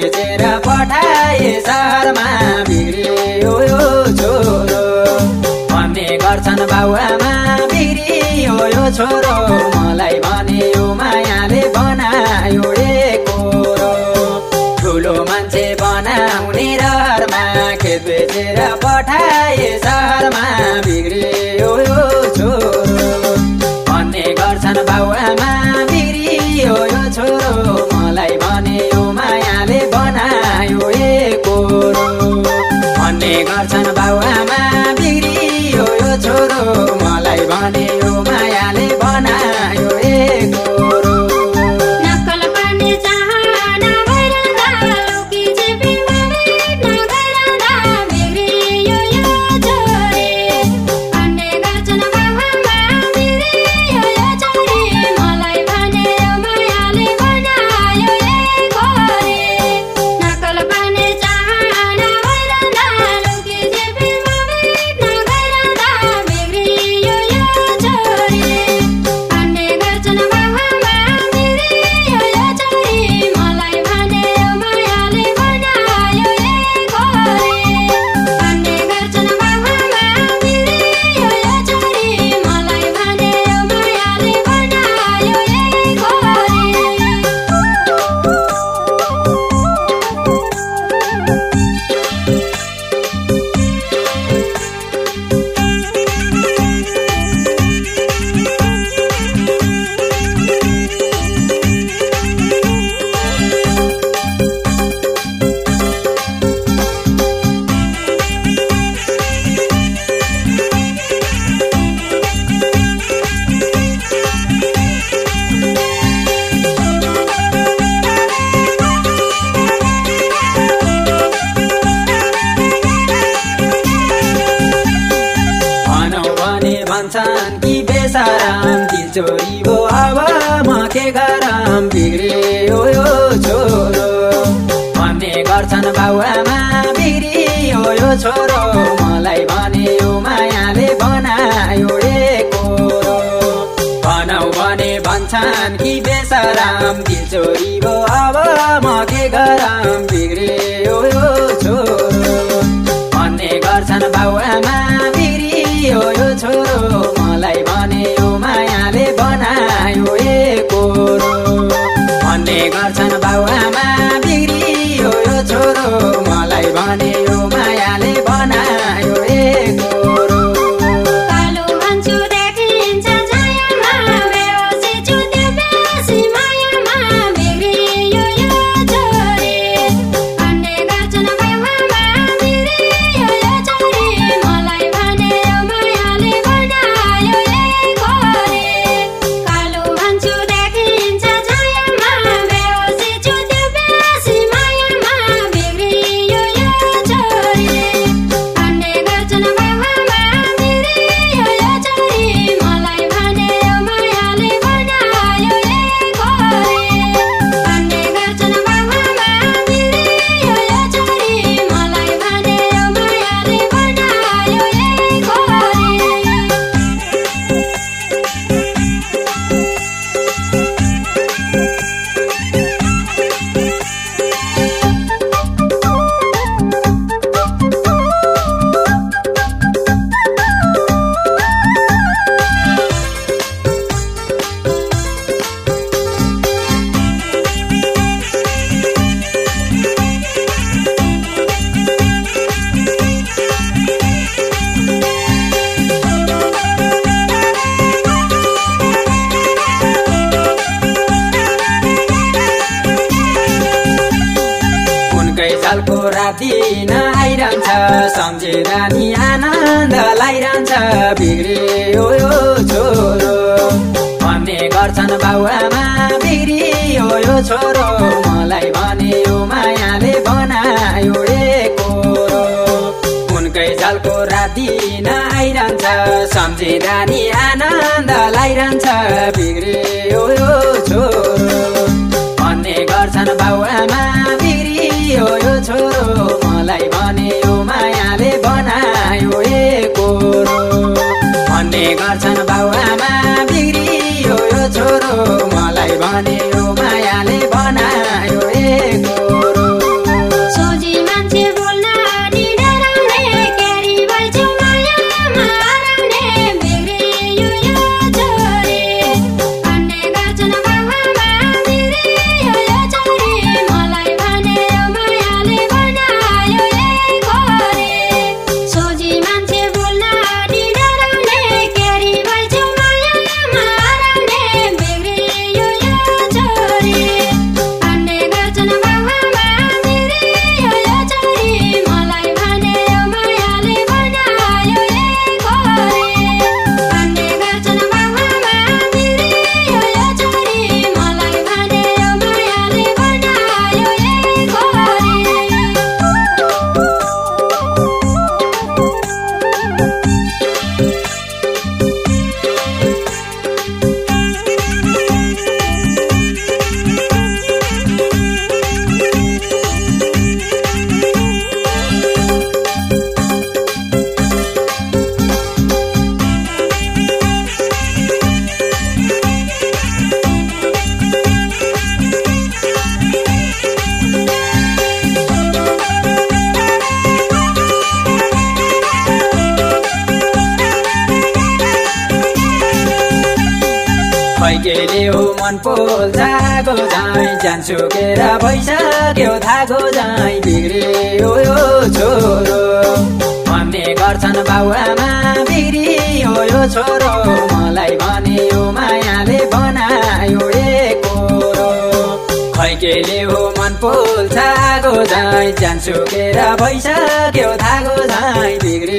बेचेर पठाए सहरमा बिग्रे यो छोरो। भन्ने गर्छन् बाबुआमा बिग्रियो यो छोरो। मलाई भने यो मायाले बनायो कोरो। ठुलो मान्छे बनाउने रहरमा खेत बेचेर पठाए सहरमा बिग्रियो छोरीको हावामा के गरम बिग्रियो यो छोरो। भन्ने गर्छन् बाउआमा बिग्रियो यो छोरो। मलाई भने यो मायाले बनायो भने भन्छन् कि बेसराम कि छोरी भो म के गरम लाइरहन्छ सम्झेर नि आनन्द लाइरहन्छ बिग्रे यो छोरो। भन्ने गर्छन् बाबुआमा बिग्रियो यो छोरो। मलाई भने यो मायाले बनायो कोरो। उनकै झलको राति नआइरहन्छ सम्झेर आनन्द लाइरहन्छ बिग्रे Archana पोल जाको जाँ जान्छु केरा भइसक्यो थाको जाँ बिग्रियो यो छोरो। भन्ने गर्छन् बाउ आमा बिग्रियो यो छोरो। मलाई भने यो मायाले बनायो एकोरो खै केले हो मन पोल थाको जाँ जान्छु केरा भइसक्यो थाको जाँ बिग्रियो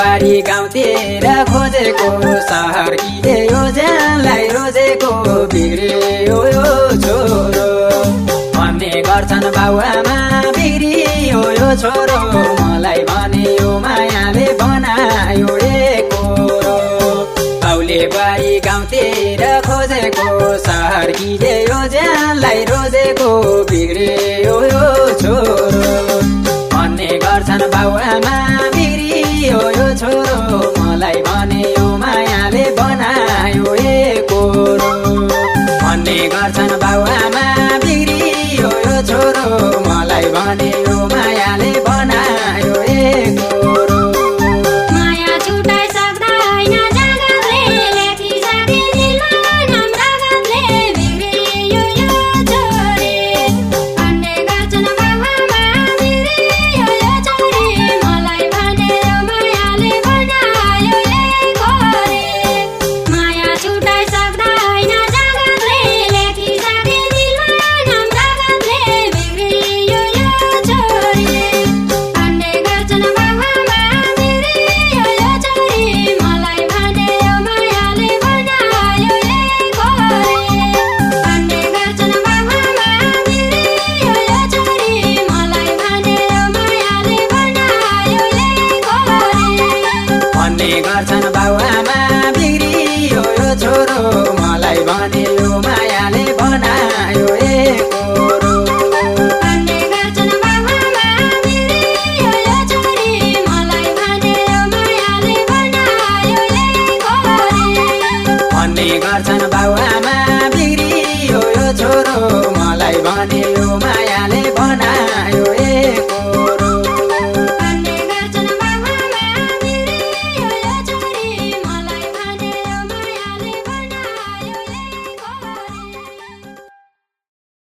बारी गाउँतिर खोजेको सहर किने यो ज्यानलाई रोजेको बिग्रियो यो छोरो। भन्ने गर्छन् बाबुआमा बिग्रियो यो छोरो। मलाई भने यो मायाले बनायो बारी गाउँतिर खोजेको सहर किने गर्छन् बाउआमा बिग्रियो यो छोरो मलाई भने मायाले बनायो ए गर्छन्